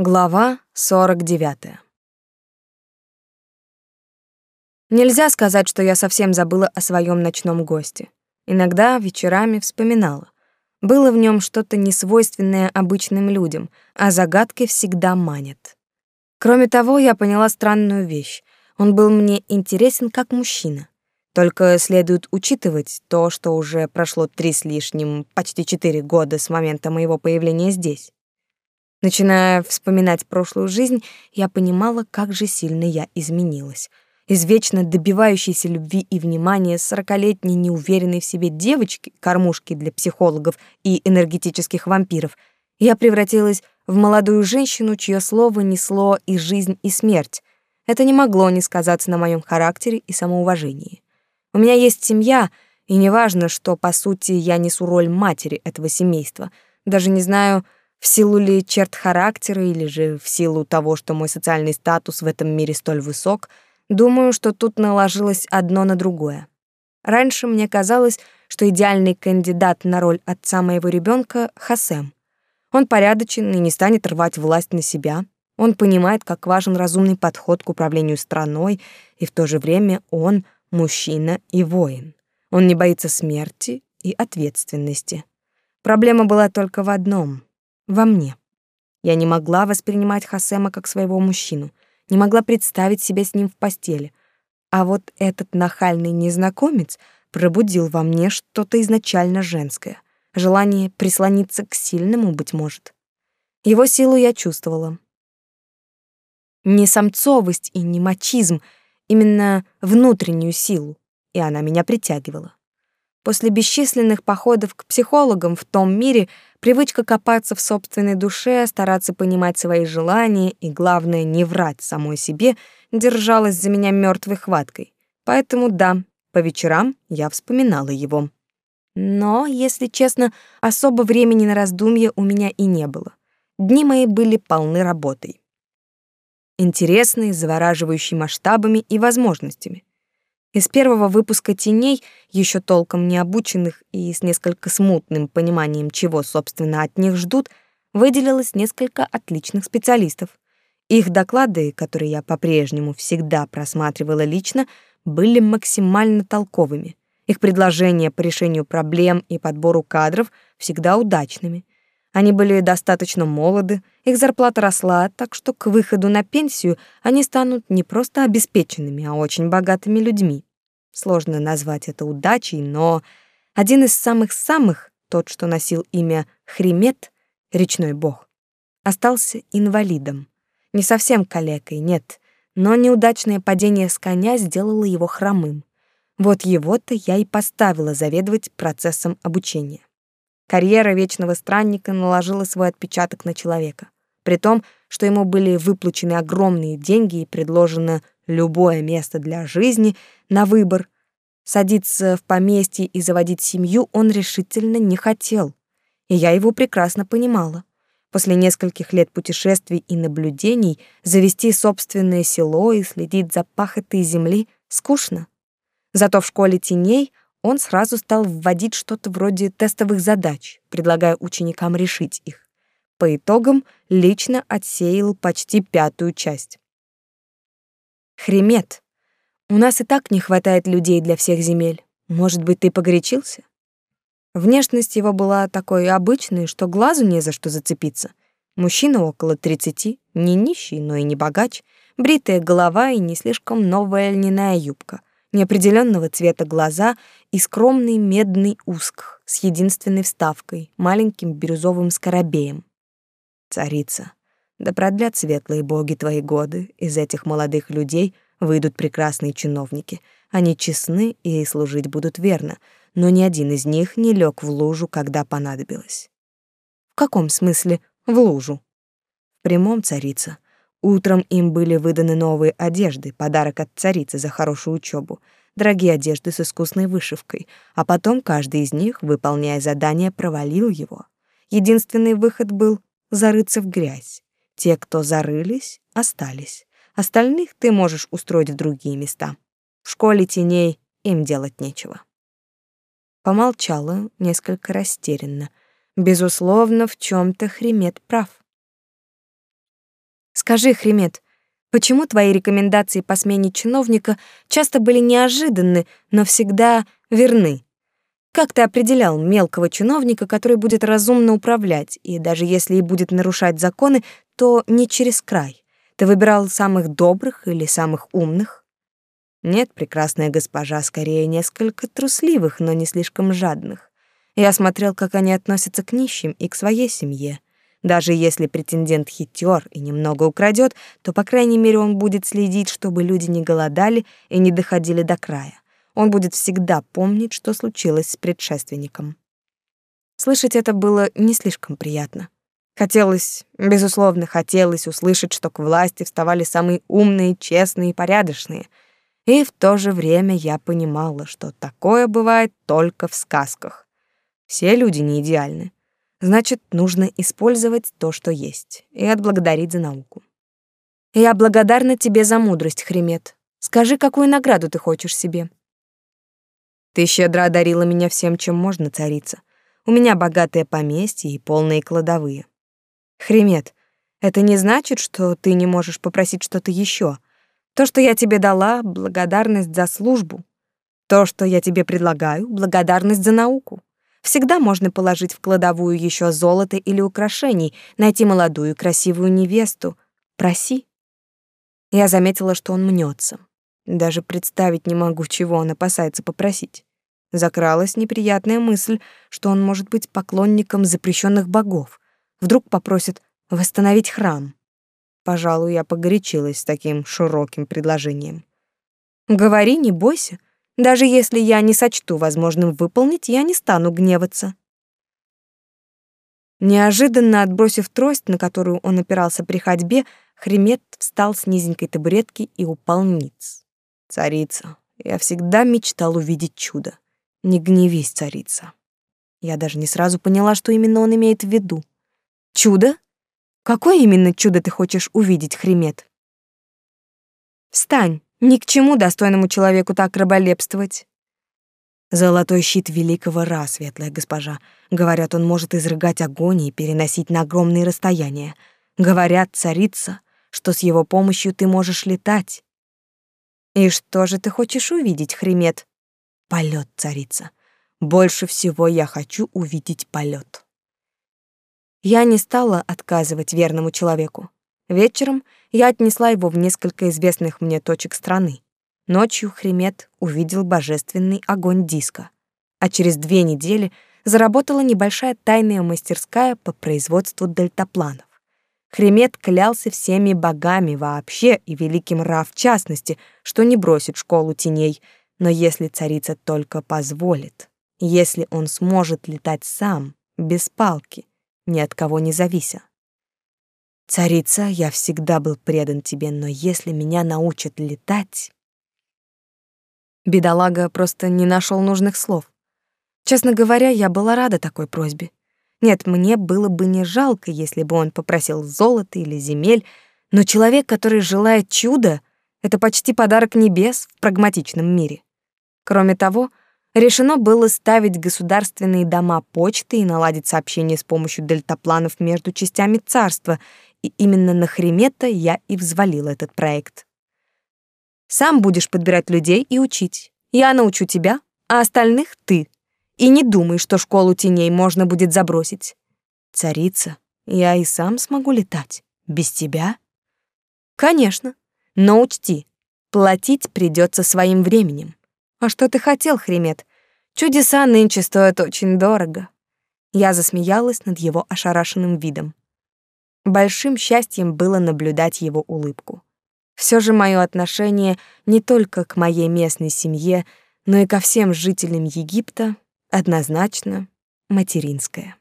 Глава 49. Нельзя сказать, что я совсем забыла о своем ночном госте. Иногда вечерами вспоминала. Было в нем что-то несвойственное обычным людям, а загадки всегда манят. Кроме того, я поняла странную вещь. Он был мне интересен как мужчина. Только следует учитывать то, что уже прошло три с лишним, почти четыре года с момента моего появления здесь. Начиная вспоминать прошлую жизнь, я понимала, как же сильно я изменилась. Из вечно добивающейся любви и внимания сорокалетней неуверенной в себе девочки, кормушки для психологов и энергетических вампиров, я превратилась в молодую женщину, чье слово несло и жизнь, и смерть. Это не могло не сказаться на моем характере и самоуважении. У меня есть семья, и неважно, что, по сути, я несу роль матери этого семейства. Даже не знаю, в силу ли черт характера или же в силу того, что мой социальный статус в этом мире столь высок, думаю, что тут наложилось одно на другое. Раньше мне казалось, что идеальный кандидат на роль отца моего ребенка Хасем. Он порядочен и не станет рвать власть на себя. Он понимает, как важен разумный подход к управлению страной, и в то же время он мужчина и воин. Он не боится смерти и ответственности. Проблема была только в одном — во мне. Я не могла воспринимать Хасема как своего мужчину, не могла представить себя с ним в постели. А вот этот нахальный незнакомец пробудил во мне что-то изначально женское, желание прислониться к сильному, быть может. Его силу я чувствовала. Не самцовость и не мачизм, именно внутреннюю силу, и она меня притягивала. После бесчисленных походов к психологам в том мире привычка копаться в собственной душе, стараться понимать свои желания и, главное, не врать самой себе, держалась за меня мертвой хваткой. Поэтому да, по вечерам я вспоминала его. Но, если честно, особо времени на раздумья у меня и не было. Дни мои были полны работой. Интересной, завораживающей масштабами и возможностями. Из первого выпуска «Теней», еще толком не обученных и с несколько смутным пониманием, чего, собственно, от них ждут, выделилось несколько отличных специалистов. Их доклады, которые я по-прежнему всегда просматривала лично, были максимально толковыми. Их предложения по решению проблем и подбору кадров всегда удачными. Они были достаточно молоды, их зарплата росла, так что к выходу на пенсию они станут не просто обеспеченными, а очень богатыми людьми. Сложно назвать это удачей, но один из самых-самых, тот, что носил имя Хримет, речной бог, остался инвалидом. Не совсем калекой, нет, но неудачное падение с коня сделало его хромым. Вот его-то я и поставила заведовать процессом обучения. Карьера вечного странника наложила свой отпечаток на человека. При том, что ему были выплачены огромные деньги и предложено любое место для жизни на выбор. Садиться в поместье и заводить семью он решительно не хотел. И я его прекрасно понимала. После нескольких лет путешествий и наблюдений завести собственное село и следить за пахотой земли скучно. Зато в школе теней он сразу стал вводить что-то вроде тестовых задач, предлагая ученикам решить их. По итогам лично отсеял почти пятую часть. Хремет. У нас и так не хватает людей для всех земель. Может быть, ты погорячился? Внешность его была такой обычной, что глазу не за что зацепиться. Мужчина около тридцати, не нищий, но и не богач, бритая голова и не слишком новая льняная юбка неопределенного цвета глаза и скромный медный уск с единственной вставкой, маленьким бирюзовым скоробеем. Царица, да продлят светлые боги твои годы, из этих молодых людей выйдут прекрасные чиновники. Они честны и служить будут верно, но ни один из них не лег в лужу, когда понадобилось. В каком смысле в лужу? В прямом, царица — Утром им были выданы новые одежды, подарок от царицы за хорошую учебу, дорогие одежды с искусной вышивкой, а потом каждый из них, выполняя задание, провалил его. Единственный выход был зарыться в грязь. Те, кто зарылись, остались. Остальных ты можешь устроить в другие места. В школе теней им делать нечего. Помолчала, несколько растерянно. Безусловно, в чем то Хремет прав. Скажи, Хремет, почему твои рекомендации по смене чиновника часто были неожиданны, но всегда верны? Как ты определял мелкого чиновника, который будет разумно управлять, и даже если и будет нарушать законы, то не через край? Ты выбирал самых добрых или самых умных? Нет, прекрасная госпожа, скорее несколько трусливых, но не слишком жадных. Я смотрел, как они относятся к нищим и к своей семье. Даже если претендент хитер и немного украдет, то, по крайней мере, он будет следить, чтобы люди не голодали и не доходили до края он будет всегда помнить, что случилось с предшественником. Слышать это было не слишком приятно. Хотелось, безусловно, хотелось услышать, что к власти вставали самые умные, честные и порядочные. И в то же время я понимала, что такое бывает только в сказках. Все люди не идеальны. Значит, нужно использовать то, что есть, и отблагодарить за науку. Я благодарна тебе за мудрость, Хремет. Скажи, какую награду ты хочешь себе? Ты щедро одарила меня всем, чем можно, царица. У меня богатое поместье и полные кладовые. Хремет, это не значит, что ты не можешь попросить что-то еще. То, что я тебе дала, благодарность за службу. То, что я тебе предлагаю, благодарность за науку. Всегда можно положить в кладовую еще золото или украшений, найти молодую красивую невесту. Проси. Я заметила, что он мнется. Даже представить не могу, чего он опасается попросить. Закралась неприятная мысль, что он может быть поклонником запрещенных богов. Вдруг попросит восстановить храм. Пожалуй, я погорячилась с таким широким предложением. Говори, не бойся. Даже если я не сочту возможным выполнить, я не стану гневаться. Неожиданно отбросив трость, на которую он опирался при ходьбе, Хремет встал с низенькой табуретки и упал ниц. Царица, я всегда мечтал увидеть чудо. Не гневись, царица. Я даже не сразу поняла, что именно он имеет в виду. Чудо? Какое именно чудо ты хочешь увидеть, Хремет? Встань, ни к чему достойному человеку так раболепствовать. Золотой щит великого Ра, светлая госпожа. Говорят, он может изрыгать огонь и переносить на огромные расстояния. Говорят, царица, что с его помощью ты можешь летать. И что же ты хочешь увидеть, Хремет? Полет, царица. Больше всего я хочу увидеть полет. Я не стала отказывать верному человеку. Вечером я отнесла его в несколько известных мне точек страны. Ночью Хремет увидел божественный огонь диска, а через две недели заработала небольшая тайная мастерская по производству дельтапланов. Хремет клялся всеми богами вообще и великим Ра в частности, что не бросит школу теней — но если царица только позволит, если он сможет летать сам, без палки, ни от кого не завися. Царица, я всегда был предан тебе, но если меня научат летать... Бедолага просто не нашел нужных слов. Честно говоря, я была рада такой просьбе. Нет, мне было бы не жалко, если бы он попросил золота или земель, но человек, который желает чуда, это почти подарок небес в прагматичном мире. Кроме того, решено было ставить государственные дома почты и наладить сообщение с помощью дельтапланов между частями царства, и именно на Хремета я и взвалила этот проект. Сам будешь подбирать людей и учить. Я научу тебя, а остальных — ты. И не думай, что школу теней можно будет забросить. Царица, я и сам смогу летать. Без тебя? Конечно. Но учти, платить придется своим временем. А что ты хотел, Хремет? Чудеса нынче стоят очень дорого. Я засмеялась над его ошарашенным видом. Большим счастьем было наблюдать его улыбку. Все же мое отношение не только к моей местной семье, но и ко всем жителям Египта однозначно материнское.